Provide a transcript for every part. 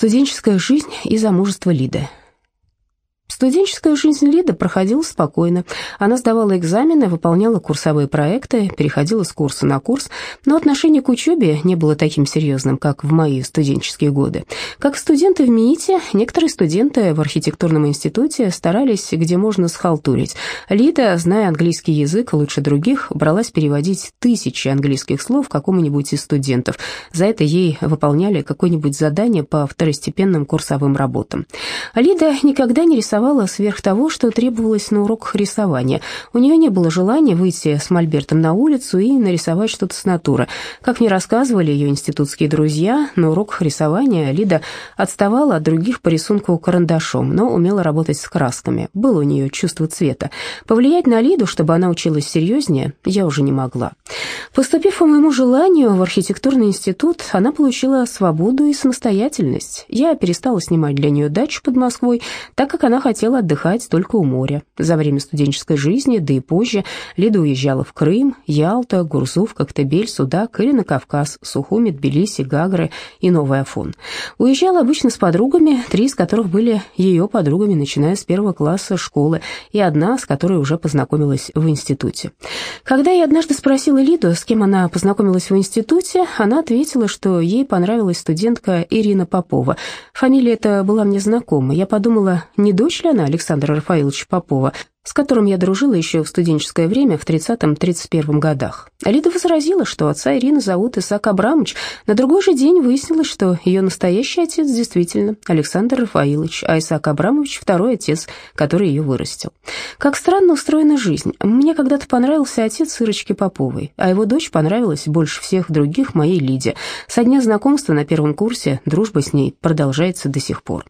Студенческая жизнь и замужество Лиды. Студенческая жизнь Лиды проходила спокойно. Она сдавала экзамены, выполняла курсовые проекты, переходила с курса на курс, но отношение к учебе не было таким серьезным, как в мои студенческие годы. Как студенты в МИИТе, некоторые студенты в архитектурном институте старались, где можно схалтурить. Лида, зная английский язык лучше других, бралась переводить тысячи английских слов какому-нибудь из студентов. За это ей выполняли какое-нибудь задание по второстепенным курсовым работам. Лида никогда не рисовала рисовала сверх того, что требовалось на уроках рисования. У нее не было желания выйти с мольбертом на улицу и нарисовать что-то с натуры. Как мне рассказывали ее институтские друзья, на уроках рисования Лида отставала от других по рисунку карандашом, но умела работать с красками. Было у нее чувство цвета. Повлиять на Лиду, чтобы она училась серьезнее, я уже не могла. Поступив по моему желанию в архитектурный институт, она получила свободу и самостоятельность. Я перестала снимать для нее дачу под Москвой, так как она хотела хотела отдыхать только у моря. За время студенческой жизни, да и позже, Лида уезжала в Крым, Ялта, Гурзуф, Коктебель, Судак или на Кавказ, Сухуми, Тбилиси, Гагры и Новый Афон. Уезжала обычно с подругами, три из которых были ее подругами, начиная с первого класса школы, и одна, с которой уже познакомилась в институте. Когда я однажды спросила Лиду, с кем она познакомилась в институте, она ответила, что ей понравилась студентка Ирина Попова. Фамилия эта была мне знакома. Я подумала, не дочь ли Александра Рафаиловича Попова, с которым я дружила еще в студенческое время в 30-31 годах. Лида возразила, что отца Ирины зовут Исаак Абрамович. На другой же день выяснилось, что ее настоящий отец действительно Александр Рафаилович, а Исаак Абрамович – второй отец, который ее вырастил. Как странно устроена жизнь. Мне когда-то понравился отец Ирочки Поповой, а его дочь понравилась больше всех других моей Лиде. Со дня знакомства на первом курсе дружба с ней продолжается до сих пор.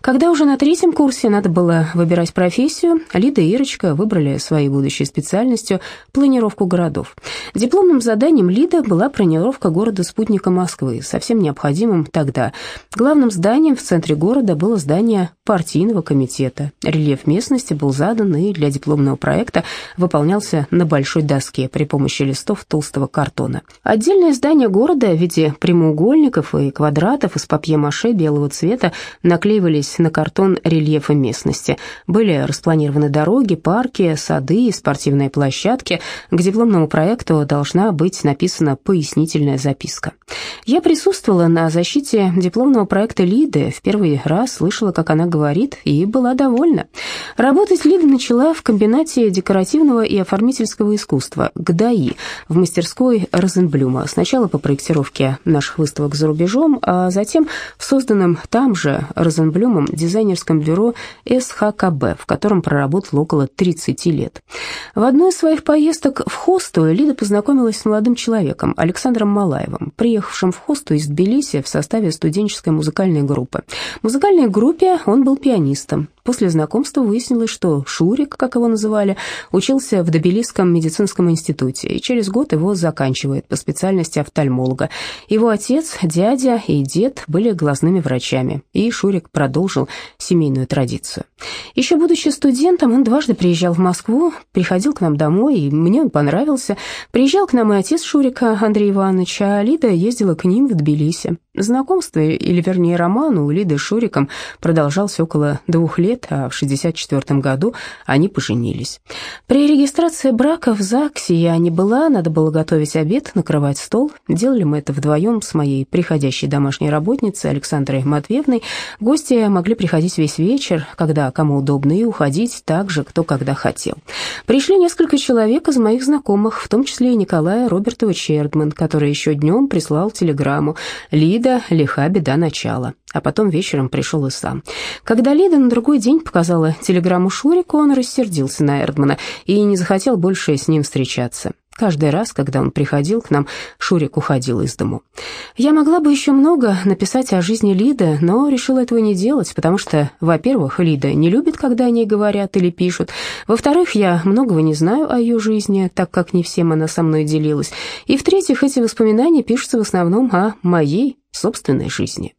Когда уже на третьем курсе надо было выбирать профессию, Лида и Ирочка выбрали своей будущей специальностью планировку городов. Дипломным заданием Лида была планировка города-спутника Москвы, совсем необходимым тогда. Главным зданием в центре города было здание партийного комитета. Рельеф местности был задан и для дипломного проекта выполнялся на большой доске при помощи листов толстого картона. Отдельное здание города в виде прямоугольников и квадратов из папье-маше белого цвета наклеивались на картон рельефа местности. Были распланированы дороги, дороги, парки, сады и спортивные площадки. К дипломному проекту должна быть написана пояснительная записка. Я присутствовала на защите дипломного проекта Лиды, в первый раз слышала, как она говорит, и была довольна. Работать Лида начала в комбинате декоративного и оформительского искусства ГДАИ в мастерской Розенблюма. Сначала по проектировке наших выставок за рубежом, а затем в созданном там же Розенблюмом дизайнерском бюро СХКБ, в котором проработал около 30 лет. В одной из своих поездок в Хосту Лида познакомилась с молодым человеком, Александром Малаевым, приехавшим в Хосту из Тбилиси в составе студенческой музыкальной группы. В музыкальной группе он был пианистом. После знакомства выяснилось, что Шурик, как его называли, учился в Добелисском медицинском институте и через год его заканчивает по специальности офтальмолога. Его отец, дядя и дед были глазными врачами, и Шурик продолжил семейную традицию. Еще будучи студентом, он дважды приезжал в Москву, приходил к нам домой, и мне он понравился. Приезжал к нам и отец Шурика, Андрей Иванович, а Лида ездила к ним в Тбилиси. Знакомство, или вернее роман у Лиды с Шуриком продолжался около двух лет, а в 64 году они поженились. При регистрации брака в ЗАГСе я не была, надо было готовить обед, накрывать стол. Делали мы это вдвоем с моей приходящей домашней работницей Александрой Матвеевной. Гости могли приходить весь вечер, когда кому удобно, и уходить так же, кто когда хотел. Пришли несколько человек из моих знакомых, в том числе и Николая Робертович Эрдман, который еще днем прислал телеграмму «Лида, Лида лиха беда начала, а потом вечером пришел и сам. Когда Лида на другой день показала телеграмму Шурику, он рассердился на Эрдмана и не захотел больше с ним встречаться. Каждый раз, когда он приходил к нам, Шурик уходил из дому. Я могла бы еще много написать о жизни Лиды, но решила этого не делать, потому что, во-первых, Лида не любит, когда о ней говорят или пишут. Во-вторых, я многого не знаю о ее жизни, так как не всем она со мной делилась. И в-третьих, эти воспоминания пишутся в основном о моей собственной жизни.